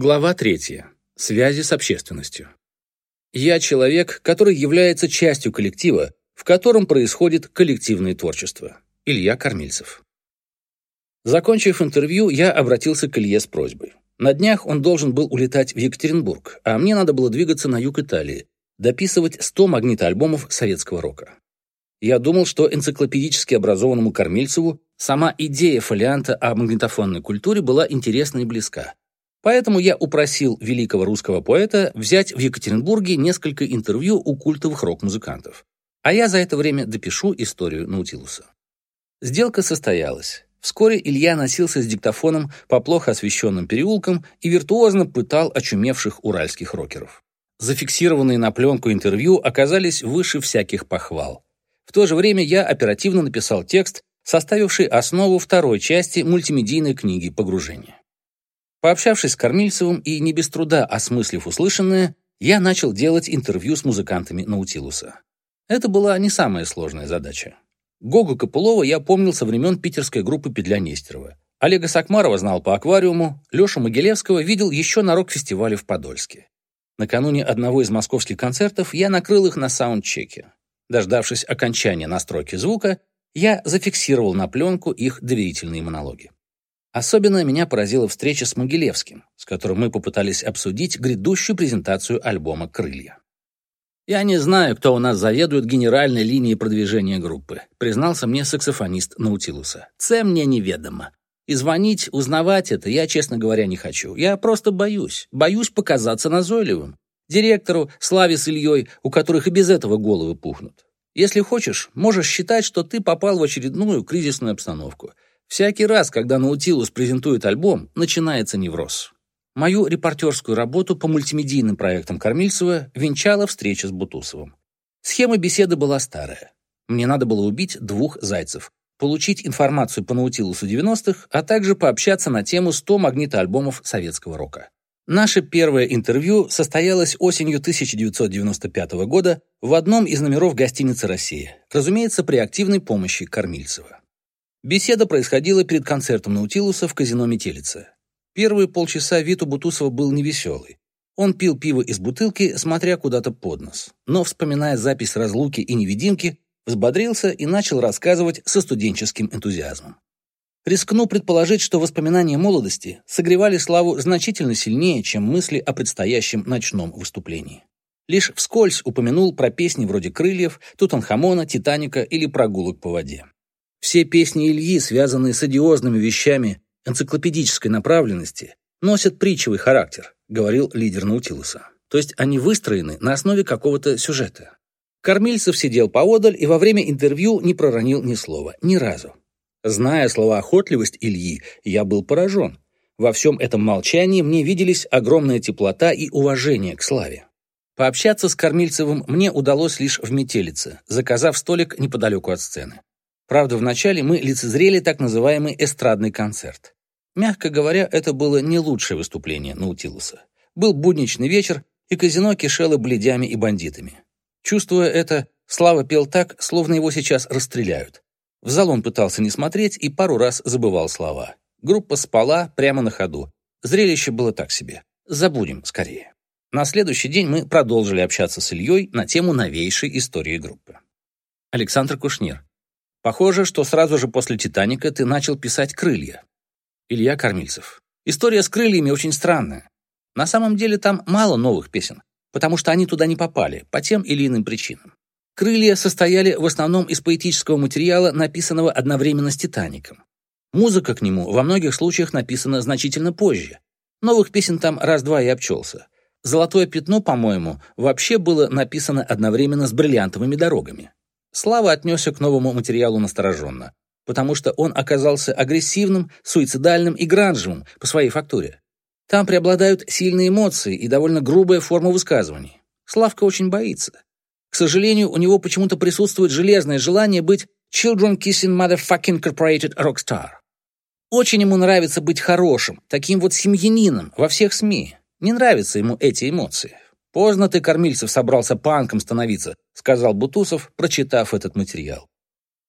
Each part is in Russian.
Глава третья. Связи с общественностью. Я человек, который является частью коллектива, в котором происходит коллективное творчество. Илья Кормильцев. Закончив интервью, я обратился к Илье с просьбой. На днях он должен был улетать в Екатеринбург, а мне надо было двигаться на юг Италии, дописывать 100 магнитоальбомов советского рока. Я думал, что энциклопедически образованному Кормильцеву сама идея фолианта о магнитофонной культуре была интересна и близка. Поэтому я упросил великого русского поэта взять в Екатеринбурге несколько интервью у культовых рок-музыкантов. А я за это время допишу историю Наутилуса. Сделка состоялась. Вскоре Илья носился с диктофоном по плохо освещенным переулкам и виртуозно пытал очумевших уральских рокеров. Зафиксированные на пленку интервью оказались выше всяких похвал. В то же время я оперативно написал текст, составивший основу второй части мультимедийной книги «Погружение». Пообщавшись с Кормильцевым и не без труда осмыслив услышанное, я начал делать интервью с музыкантами Наутилуса. Это была не самая сложная задача. Гогу Копылова я помнил со времен питерской группы Петля Нестерова. Олега Сакмарова знал по аквариуму, Лешу Могилевского видел еще на рок-фестивале в Подольске. Накануне одного из московских концертов я накрыл их на саундчеке. Дождавшись окончания настройки звука, я зафиксировал на пленку их доверительные монологи. Особенно меня поразила встреча с Могилевским, с которым мы попытались обсудить грядущую презентацию альбома «Крылья». «Я не знаю, кто у нас заведует генеральной линией продвижения группы», признался мне саксофонист Наутилуса. «Це мне неведомо. И звонить, узнавать это я, честно говоря, не хочу. Я просто боюсь. Боюсь показаться назойливым. Директору, Славе с Ильей, у которых и без этого головы пухнут. Если хочешь, можешь считать, что ты попал в очередную кризисную обстановку. Всякий раз, когда Наутилус презентует альбом, начинается невроз. Мою репортерскую работу по мультимедийным проектам Кормильцева венчала встреча с Бутусовым. Схема беседы была старая. Мне надо было убить двух зайцев, получить информацию по Наутилусу 90-х, а также пообщаться на тему 100 магнитоальбомов советского рока. Наше первое интервью состоялось осенью 1995 года в одном из номеров гостиницы «Россия», разумеется, при активной помощи Кормильцева. Беседа происходила перед концертом Наутилуса в казино «Метелица». Первые полчаса вид у Бутусова был невеселый. Он пил пиво из бутылки, смотря куда-то под нос. Но, вспоминая запись разлуки и невидимки, взбодрился и начал рассказывать со студенческим энтузиазмом. Рискну предположить, что воспоминания молодости согревали Славу значительно сильнее, чем мысли о предстоящем ночном выступлении. Лишь вскользь упомянул про песни вроде «Крыльев», «Тутанхамона», «Титаника» или «Прогулок по воде». Все песни Ильи, связанные с одиозными вещами энциклопедической направленности, носят притчевый характер, говорил лидер Наутилуса. То есть они выстроены на основе какого-то сюжета. Кормильцев сидел поодаль и во время интервью не проронил ни слова, ни разу. Зная словоохотливость Ильи, я был поражен. Во всем этом молчании мне виделись огромная теплота и уважение к Славе. Пообщаться с Кормильцевым мне удалось лишь в метелице, заказав столик неподалеку от сцены. Правда, вначале мы лицезрели так называемый эстрадный концерт. Мягко говоря, это было не лучшее выступление Наутилуса. Был будничный вечер, и казино кишело бледями и бандитами. Чувствуя это, Слава пел так, словно его сейчас расстреляют. В зал он пытался не смотреть и пару раз забывал слова. Группа спала прямо на ходу. Зрелище было так себе. Забудем скорее. На следующий день мы продолжили общаться с Ильей на тему новейшей истории группы. Александр Кушнир. Похоже, что сразу же после «Титаника» ты начал писать «Крылья». Илья Кормильцев. История с крыльями очень странная. На самом деле там мало новых песен, потому что они туда не попали, по тем или иным причинам. Крылья состояли в основном из поэтического материала, написанного одновременно с «Титаником». Музыка к нему во многих случаях написана значительно позже. Новых песен там раз-два и обчелся. «Золотое пятно», по-моему, вообще было написано одновременно с «Бриллиантовыми дорогами». Слава отнесся к новому материалу настороженно, потому что он оказался агрессивным, суицидальным и гранжевым по своей фактуре. Там преобладают сильные эмоции и довольно грубая форма высказываний. Славка очень боится. К сожалению, у него почему-то присутствует железное желание быть children kissing motherfucking corporated rockstar. Очень ему нравится быть хорошим, таким вот семьянином во всех СМИ. Не нравятся ему эти эмоции. «Поздно ты, Кормильцев, собрался панком становиться», сказал Бутусов, прочитав этот материал.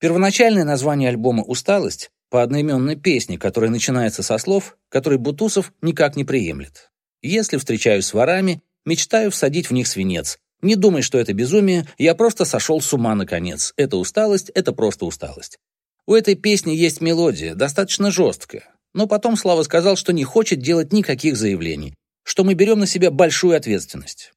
Первоначальное название альбома «Усталость» по одноименной песне, которая начинается со слов, которые Бутусов никак не приемлет. Если встречаюсь с ворами, мечтаю всадить в них свинец. Не думай, что это безумие, я просто сошел с ума наконец. Это усталость, это просто усталость. У этой песни есть мелодия, достаточно жесткая. Но потом Слава сказал, что не хочет делать никаких заявлений, что мы берем на себя большую ответственность.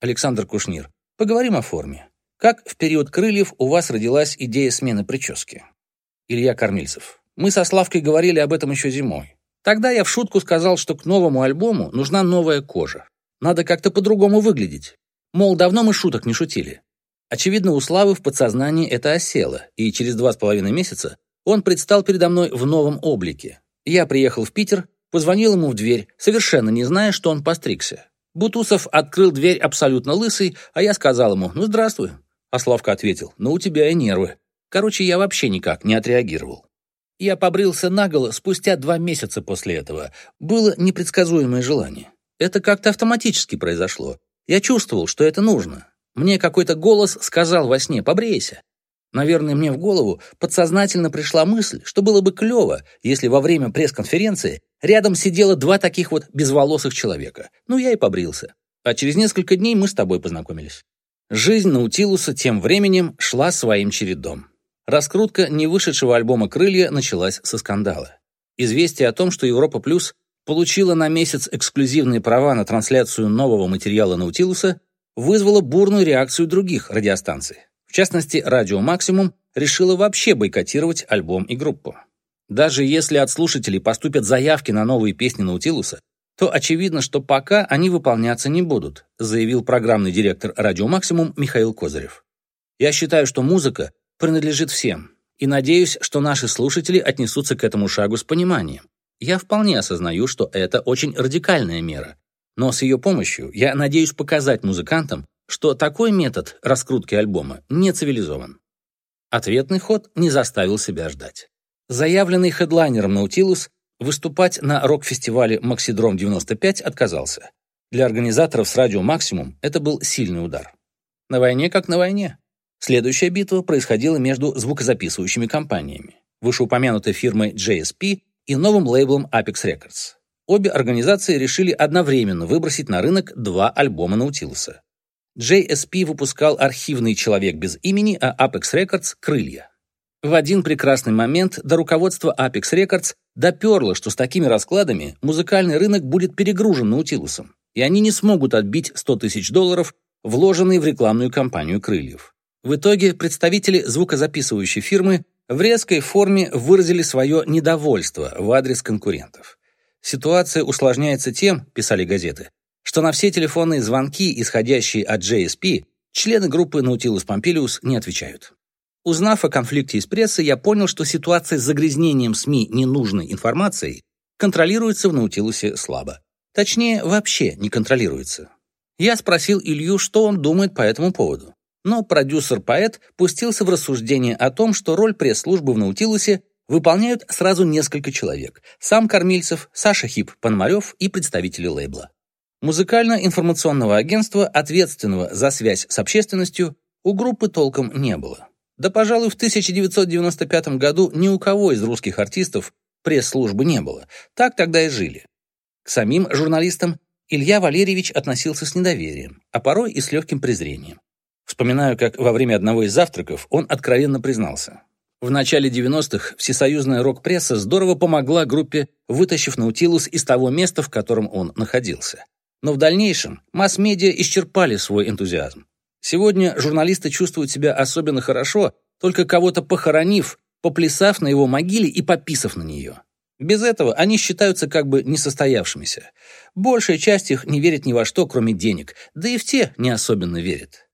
Александр Кушнир, поговорим о форме. Как в период крыльев у вас родилась идея смены прически? Илья Кормильцев. Мы со Славкой говорили об этом еще зимой. Тогда я в шутку сказал, что к новому альбому нужна новая кожа. Надо как-то по-другому выглядеть. Мол, давно мы шуток не шутили. Очевидно, у Славы в подсознании это осело, и через два с половиной месяца он предстал передо мной в новом облике. Я приехал в Питер, позвонил ему в дверь, совершенно не зная, что он постригся. Бутусов открыл дверь абсолютно лысый, а я сказал ему «Ну, здравствуй». А Славка ответил «Ну, у тебя и нервы». Короче, я вообще никак не отреагировал. Я побрился наголо спустя два месяца после этого. Было непредсказуемое желание. Это как-то автоматически произошло. Я чувствовал, что это нужно. Мне какой-то голос сказал во сне «побрейся». Наверное, мне в голову подсознательно пришла мысль, что было бы клево, если во время пресс-конференции рядом сидело два таких вот безволосых человека. Ну, я и побрился. А через несколько дней мы с тобой познакомились. Жизнь Наутилуса тем временем шла своим чередом. Раскрутка не вышедшего альбома «Крылья» началась со скандала. Известие о том, что Европа Плюс получила на месяц эксклюзивные права на трансляцию нового материала Наутилуса, вызвало бурную реакцию других радиостанций. В частности, Радио Максимум решила вообще бойкотировать альбом и группу. Даже если от слушателей поступят заявки на новые песни Наутилуса, то очевидно, что пока они выполняться не будут, заявил программный директор Радио Максимум Михаил Козырев. Я считаю, что музыка принадлежит всем, и надеюсь, что наши слушатели отнесутся к этому шагу с пониманием. Я вполне осознаю, что это очень радикальная мера, но с ее помощью я надеюсь показать музыкантам, что такой метод раскрутки альбома не цивилизован. Ответный ход не заставил себя ждать. Заявленный хедлайнером Наутилус выступать на рок-фестивале «Максидром-95» отказался. Для организаторов с радио «Максимум» это был сильный удар. На войне как на войне. Следующая битва происходила между звукозаписывающими компаниями, вышеупомянутой фирмой JSP и новым лейблом Apex Records. Обе организации решили одновременно выбросить на рынок два альбома Наутилуса. JSP выпускал архивный «Человек без имени», а Apex Records — «Крылья». В один прекрасный момент до руководства Apex Records доперло, что с такими раскладами музыкальный рынок будет перегружен Наутилусом, и они не смогут отбить 100 тысяч долларов, вложенные в рекламную кампанию «Крыльев». В итоге представители звукозаписывающей фирмы в резкой форме выразили свое недовольство в адрес конкурентов. Ситуация усложняется тем, писали газеты, что на все телефонные звонки, исходящие от JSP, члены группы Nautilus Pompilius не отвечают. Узнав о конфликте из прессы, я понял, что ситуация с загрязнением СМИ ненужной информацией контролируется в Наутилусе слабо. Точнее, вообще не контролируется. Я спросил Илью, что он думает по этому поводу. Но продюсер-поэт пустился в рассуждение о том, что роль пресс-службы в Наутилусе выполняют сразу несколько человек. Сам Кормильцев, Саша Хип-Пономарев и представители лейбла. Музыкально-информационного агентства, ответственного за связь с общественностью, у группы толком не было. Да, пожалуй, в 1995 году ни у кого из русских артистов пресс-службы не было. Так тогда и жили. К самим журналистам Илья Валерьевич относился с недоверием, а порой и с легким презрением. Вспоминаю, как во время одного из завтраков он откровенно признался. В начале 90-х всесоюзная рок-пресса здорово помогла группе, вытащив Наутилус из того места, в котором он находился. Но в дальнейшем масс-медиа исчерпали свой энтузиазм. Сегодня журналисты чувствуют себя особенно хорошо, только кого-то похоронив, поплясав на его могиле и пописав на нее. Без этого они считаются как бы несостоявшимися. Большая часть их не верит ни во что, кроме денег, да и в те не особенно верят.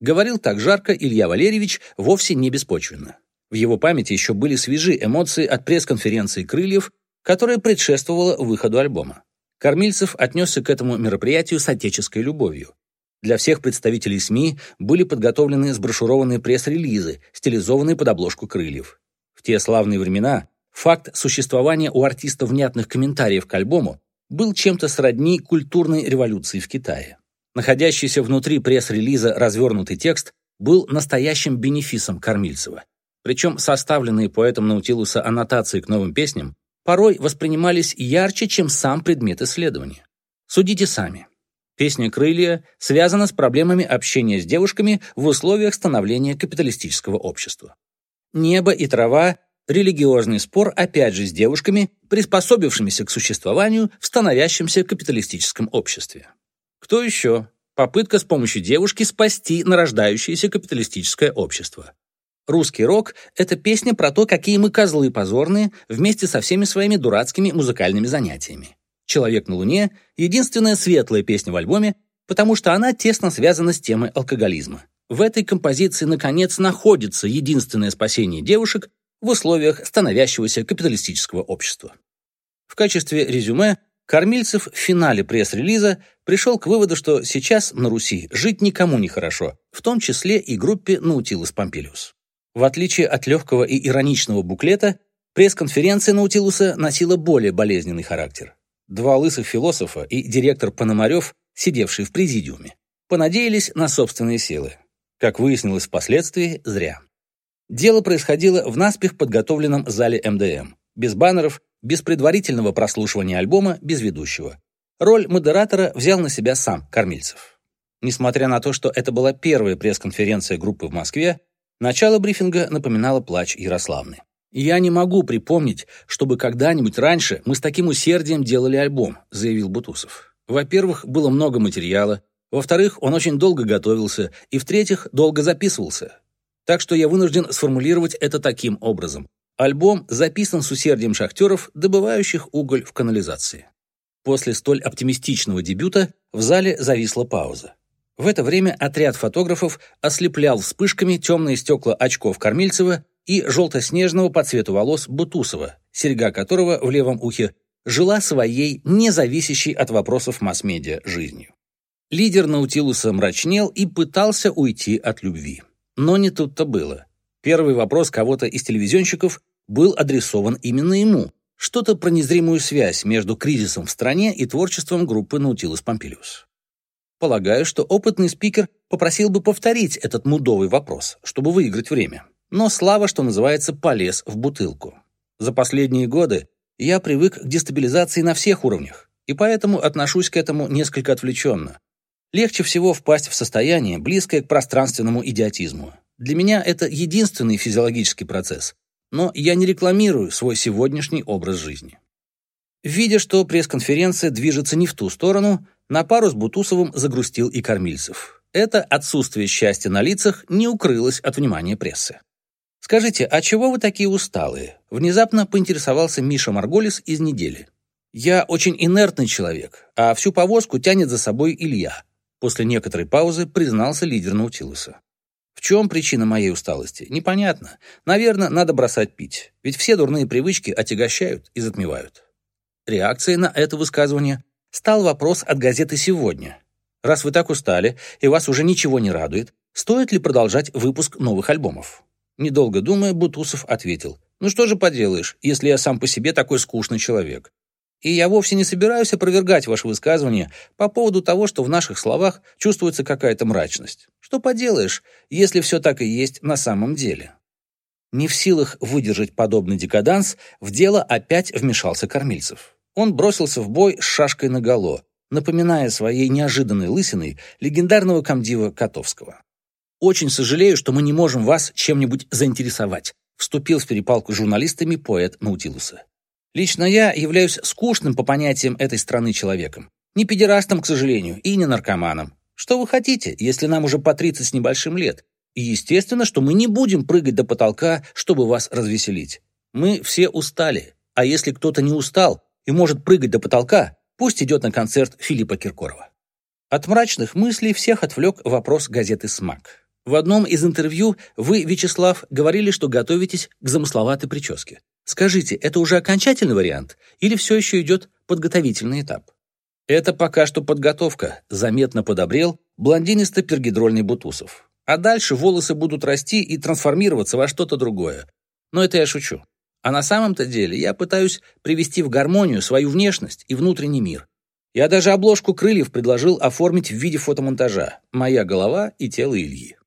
Говорил так жарко Илья Валерьевич вовсе не беспочвенно. В его памяти еще были свежи эмоции от пресс-конференции «Крыльев», которая предшествовала выходу альбома. Кормильцев отнесся к этому мероприятию с отеческой любовью. Для всех представителей СМИ были подготовлены сброшурованные пресс-релизы, стилизованные под обложку крыльев. В те славные времена факт существования у артиста внятных комментариев к альбому был чем-то сродни культурной революции в Китае. Находящийся внутри пресс-релиза развернутый текст был настоящим бенефисом Кормильцева. Причем составленные поэтом Наутилуса аннотации к новым песням порой воспринимались ярче, чем сам предмет исследования. Судите сами. Песня «Крылья» связана с проблемами общения с девушками в условиях становления капиталистического общества. «Небо и трава» — религиозный спор опять же с девушками, приспособившимися к существованию в становящемся капиталистическом обществе. Кто еще? Попытка с помощью девушки спасти нарождающееся капиталистическое общество. Русский рок — это песня про то, какие мы козлы позорные вместе со всеми своими дурацкими музыкальными занятиями. «Человек на Луне» — единственная светлая песня в альбоме, потому что она тесно связана с темой алкоголизма. В этой композиции, наконец, находится единственное спасение девушек в условиях становящегося капиталистического общества. В качестве резюме Кормильцев в финале пресс-релиза пришел к выводу, что сейчас на Руси жить никому не хорошо, в том числе и группе Наутилус Помпилиус. В отличие от легкого и ироничного буклета, пресс-конференция Наутилуса носила более болезненный характер. Два лысых философа и директор Пономарев, сидевшие в президиуме, понадеялись на собственные силы. Как выяснилось впоследствии, зря. Дело происходило в наспех подготовленном зале МДМ, без баннеров, без предварительного прослушивания альбома, без ведущего. Роль модератора взял на себя сам Кормильцев. Несмотря на то, что это была первая пресс-конференция группы в Москве, Начало брифинга напоминало плач Ярославны. «Я не могу припомнить, чтобы когда-нибудь раньше мы с таким усердием делали альбом», заявил Бутусов. «Во-первых, было много материала. Во-вторых, он очень долго готовился. И в-третьих, долго записывался. Так что я вынужден сформулировать это таким образом. Альбом записан с усердием шахтеров, добывающих уголь в канализации». После столь оптимистичного дебюта в зале зависла пауза. В это время отряд фотографов ослеплял вспышками темные стекла очков Кормильцева и желто-снежного по цвету волос Бутусова, серьга которого в левом ухе жила своей, независящей от вопросов масс-медиа, жизнью. Лидер Наутилуса мрачнел и пытался уйти от любви. Но не тут-то было. Первый вопрос кого-то из телевизионщиков был адресован именно ему. Что-то про незримую связь между кризисом в стране и творчеством группы Наутилус Помпилиус. Полагаю, что опытный спикер попросил бы повторить этот мудовый вопрос, чтобы выиграть время. Но Слава, что называется, полез в бутылку. За последние годы я привык к дестабилизации на всех уровнях, и поэтому отношусь к этому несколько отвлеченно. Легче всего впасть в состояние, близкое к пространственному идиотизму. Для меня это единственный физиологический процесс, но я не рекламирую свой сегодняшний образ жизни. Видя, что пресс-конференция движется не в ту сторону, на пару с Бутусовым загрустил и Кормильцев. Это отсутствие счастья на лицах не укрылось от внимания прессы. «Скажите, а чего вы такие усталые?» Внезапно поинтересовался Миша Марголис из недели. «Я очень инертный человек, а всю повозку тянет за собой Илья», после некоторой паузы признался лидер Наутилуса. В чем причина моей усталости? Непонятно. Наверное, надо бросать пить, ведь все дурные привычки отягощают и затмевают. Реакцией на это высказывание стал вопрос от газеты «Сегодня». Раз вы так устали, и вас уже ничего не радует, стоит ли продолжать выпуск новых альбомов? Недолго думая, Бутусов ответил, «Ну что же поделаешь, если я сам по себе такой скучный человек? И я вовсе не собираюсь опровергать ваше высказывание по поводу того, что в наших словах чувствуется какая-то мрачность. Что поделаешь, если все так и есть на самом деле?» Не в силах выдержать подобный декаданс, в дело опять вмешался Кормильцев он бросился в бой с шашкой наголо, напоминая своей неожиданной лысиной легендарного комдива Котовского. «Очень сожалею, что мы не можем вас чем-нибудь заинтересовать», вступил в перепалку с журналистами поэт Наутилуса. «Лично я являюсь скучным по понятиям этой страны человеком. Не педерастом, к сожалению, и не наркоманом. Что вы хотите, если нам уже по 30 с небольшим лет? И естественно, что мы не будем прыгать до потолка, чтобы вас развеселить. Мы все устали. А если кто-то не устал, и может прыгать до потолка, пусть идет на концерт Филиппа Киркорова. От мрачных мыслей всех отвлек вопрос газеты «Смак». В одном из интервью вы, Вячеслав, говорили, что готовитесь к замысловатой прическе. Скажите, это уже окончательный вариант или все еще идет подготовительный этап? Это пока что подготовка, заметно подобрел блондинисто-пергидрольный Бутусов. А дальше волосы будут расти и трансформироваться во что-то другое. Но это я шучу. А на самом-то деле я пытаюсь привести в гармонию свою внешность и внутренний мир. Я даже обложку крыльев предложил оформить в виде фотомонтажа «Моя голова и тело Ильи».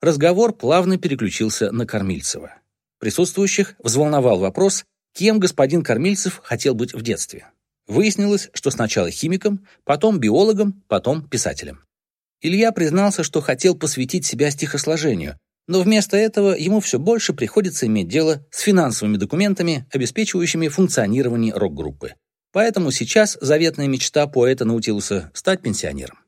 Разговор плавно переключился на Кормильцева. Присутствующих взволновал вопрос, кем господин Кормильцев хотел быть в детстве. Выяснилось, что сначала химиком, потом биологом, потом писателем. Илья признался, что хотел посвятить себя стихосложению, но вместо этого ему все больше приходится иметь дело с финансовыми документами, обеспечивающими функционирование рок-группы. Поэтому сейчас заветная мечта поэта Наутилуса — стать пенсионером.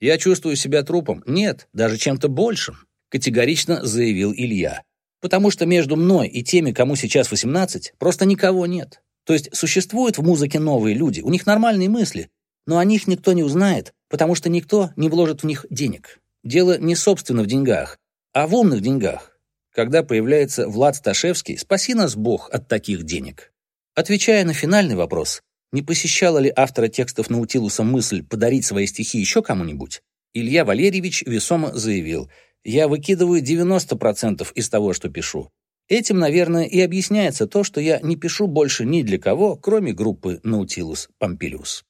«Я чувствую себя трупом. Нет, даже чем-то большим», — категорично заявил Илья. «Потому что между мной и теми, кому сейчас 18, просто никого нет. То есть существуют в музыке новые люди, у них нормальные мысли, но о них никто не узнает, потому что никто не вложит в них денег. Дело не собственно в деньгах, а в умных деньгах. Когда появляется Влад Сташевский, спаси нас Бог от таких денег. Отвечая на финальный вопрос, не посещала ли автора текстов Наутилуса мысль подарить свои стихи еще кому-нибудь, Илья Валерьевич весомо заявил, «Я выкидываю 90% из того, что пишу. Этим, наверное, и объясняется то, что я не пишу больше ни для кого, кроме группы Наутилус Помпилиус».